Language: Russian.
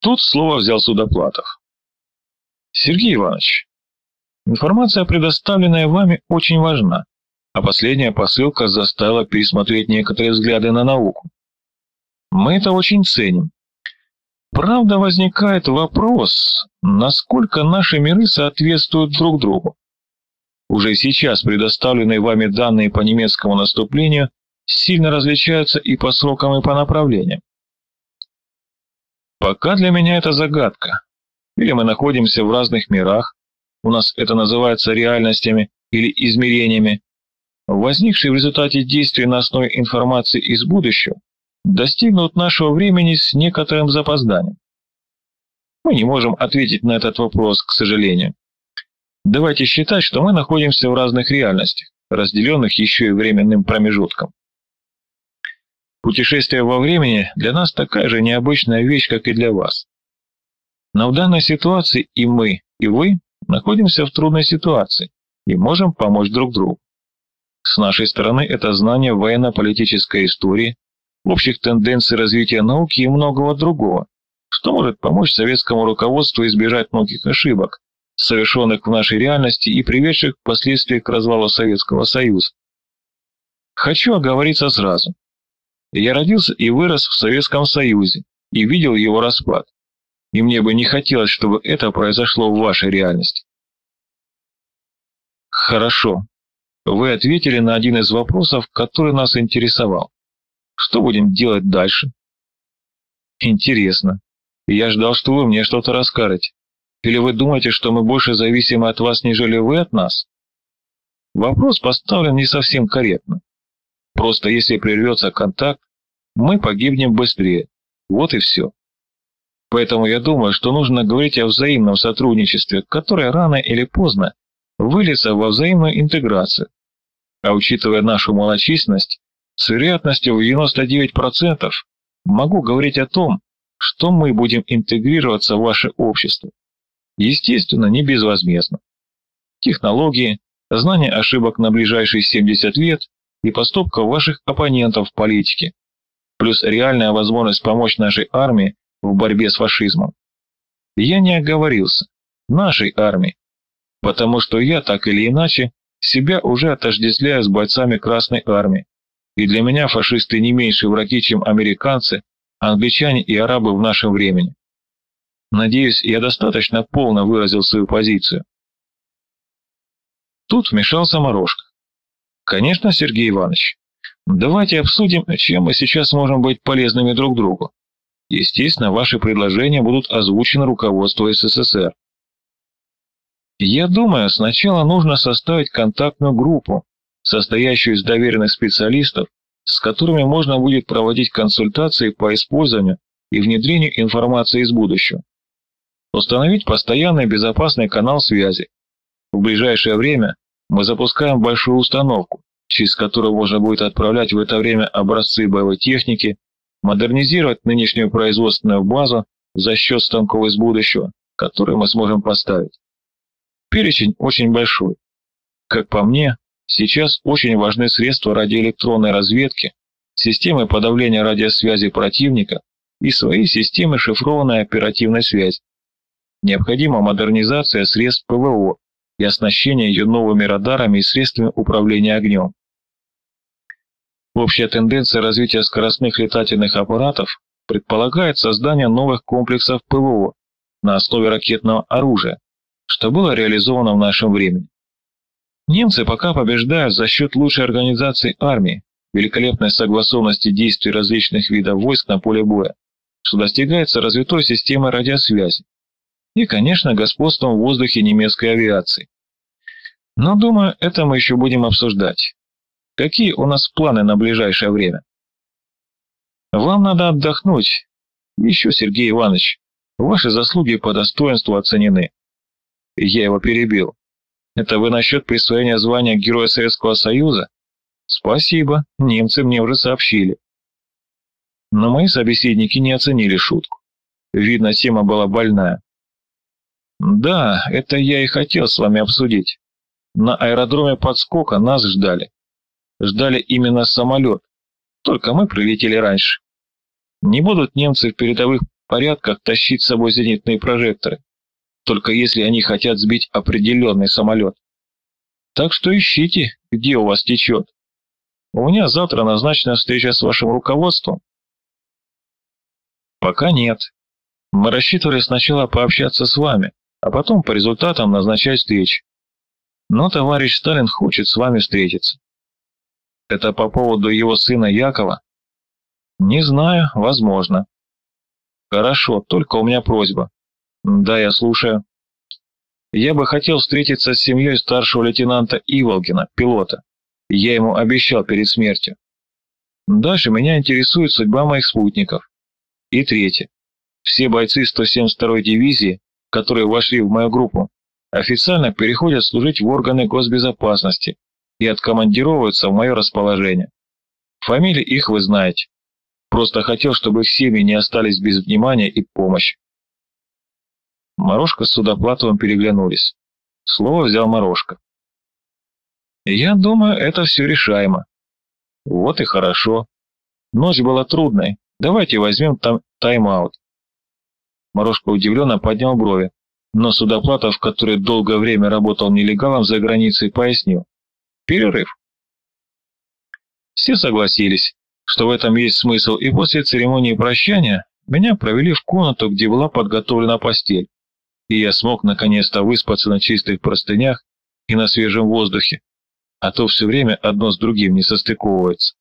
Тут слово взял Судоплатов. Сергей Иванович, информация, предоставленная вами, очень важна, а последняя посылка заставила пересмотреть некоторые взгляды на науку. Мы это очень ценим. Правда, возникает вопрос, насколько наши миры соответствуют друг другу. Уже сейчас предоставленные вами данные по немецкому наступлению сильно различаются и по срокам, и по направлениям. Пока для меня это загадка. Или мы находимся в разных мирах, у нас это называется реальностями или измерениями, возникшие в результате действий на основе информации из будущего, достигнут нашего времени с некоторым запозданием. Мы не можем ответить на этот вопрос, к сожалению. Давайте считать, что мы находимся в разных реальностях, разделенных еще и временным промежутком. Путешествие во времени для нас такая же необычная вещь, как и для вас. Но в данной ситуации и мы, и вы находимся в трудной ситуации и можем помочь друг другу. С нашей стороны это знание военно-политической истории, общих тенденций развития науки и многого другого, что может помочь советскому руководству избежать многих ошибок, совершенных в нашей реальности и приведших впоследствии к развалу Советского Союза. Хочу оговориться сразу. Я родился и вырос в Советском Союзе и видел его распад. И мне бы не хотелось, чтобы это произошло в вашей реальности. Хорошо. Вы ответили на один из вопросов, который нас интересовал. Что будем делать дальше? Интересно. Я ждал, что вы мне что-то расскажете. Или вы думаете, что мы больше зависимы от вас, нежели вы от нас? Вопрос поставлен не совсем корректно. Просто если прервется контакт, мы погибнем быстрее. Вот и все. Поэтому я думаю, что нужно говорить о взаимном сотрудничестве, которое рано или поздно выльется во взаимную интеграцию. А учитывая нашу малочисленность, с вероятностью в 99% могу говорить о том, что мы будем интегрироваться в ваше общество. Естественно, не безвозмездно. Технологии, знание ошибок на ближайшие 70 лет и поступка ваших оппонентов в политике, плюс реальная возможность помочь нашей армии в борьбе с фашизмом. Я не оговорился. Нашей армии. Потому что я, так или иначе, себя уже отождествляю с бойцами Красной Армии. И для меня фашисты не меньше враги, чем американцы, англичане и арабы в нашем времени. Надеюсь, я достаточно полно выразил свою позицию. Тут вмешался Морошка. Конечно, Сергей Иванович. Давайте обсудим, чем мы сейчас можем быть полезными друг другу. Естественно, ваши предложения будут озвучены руководству СССР. Я думаю, сначала нужно составить контактную группу, состоящую из доверенных специалистов, с которыми можно будет проводить консультации по использованию и внедрению информации из будущего. Установить постоянный безопасный канал связи. В ближайшее время мы запускаем большую установку, через которую можно будет отправлять в это время образцы боевой техники, модернизировать нынешнюю производственную базу за счет станков из будущего, которые мы сможем поставить. Перечень очень большой. Как по мне, сейчас очень важны средства радиоэлектронной разведки, системы подавления радиосвязи противника и свои системы шифрованной оперативной связи. Необходима модернизация средств ПВО и оснащение ее новыми радарами и средствами управления огнем. Общая тенденция развития скоростных летательных аппаратов предполагает создание новых комплексов ПВО на основе ракетного оружия, что было реализовано в нашем времени. Немцы пока побеждают за счет лучшей организации армии, великолепной согласованности действий различных видов войск на поле боя, что достигается развитой системой радиосвязи и, конечно, господством в воздухе немецкой авиации. Но, думаю, это мы еще будем обсуждать. Какие у нас планы на ближайшее время? Вам надо отдохнуть. Еще, Сергей Иванович, ваши заслуги по достоинству оценены. Я его перебил. Это вы насчет присвоения звания Героя Советского Союза? Спасибо, немцы мне уже сообщили. Но мои собеседники не оценили шутку. Видно, тема была больная. Да, это я и хотел с вами обсудить. На аэродроме подскока нас ждали ждали именно самолет, только мы прилетели раньше. Не будут немцы в передовых порядках тащить с собой зенитные прожекторы, только если они хотят сбить определенный самолет. Так что ищите, где у вас течет. У меня завтра назначена встреча с вашим руководством. Пока нет. Мы рассчитывали сначала пообщаться с вами, а потом по результатам назначать встречи. Но товарищ Сталин хочет с вами встретиться. Это по поводу его сына Якова? Не знаю, возможно. Хорошо, только у меня просьба. Да, я слушаю. Я бы хотел встретиться с семьей старшего лейтенанта Иволгина, пилота. Я ему обещал перед смертью. Дальше меня интересует судьба моих спутников. И третье. Все бойцы 172-й дивизии, которые вошли в мою группу, официально переходят служить в органы госбезопасности и откомандировываются в мое расположение. Фамилии их вы знаете. Просто хотел, чтобы их семьи не остались без внимания и помощи. Морошка с Судоплатовым переглянулись. Слово взял Морошка. «Я думаю, это все решаемо». «Вот и хорошо. Ночь была трудной. Давайте возьмем там тайм-аут». Морошка удивленно поднял брови, но Судоплатов, который долгое время работал нелегалом за границей, пояснил. «Перерыв». Все согласились, что в этом есть смысл, и после церемонии прощания меня провели в комнату, где была подготовлена постель и я смог наконец-то выспаться на чистых простынях и на свежем воздухе, а то все время одно с другим не состыковывается.